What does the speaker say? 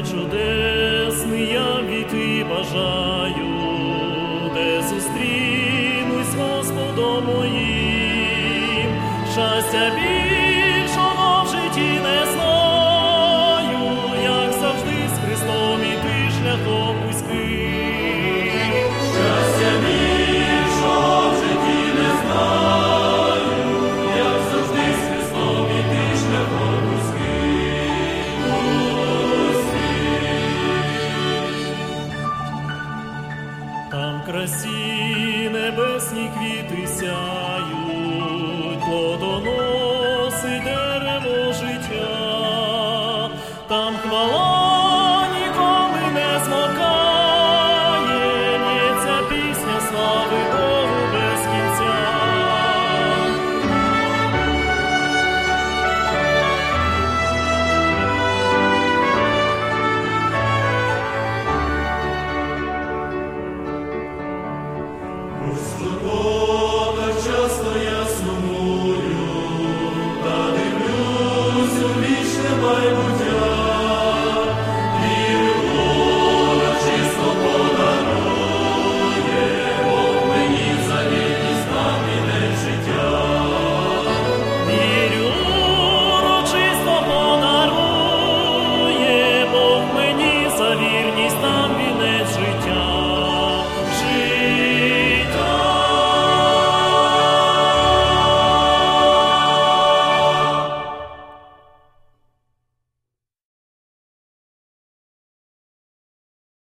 край чудесний я війти бажаю, де зустрінусь Господом моїм, щастя більшого в житті не знаю, як завжди з Христом і ти шляхом. красі небесні квіти сяють, плодоноси дерево життя, там хвала. Lord.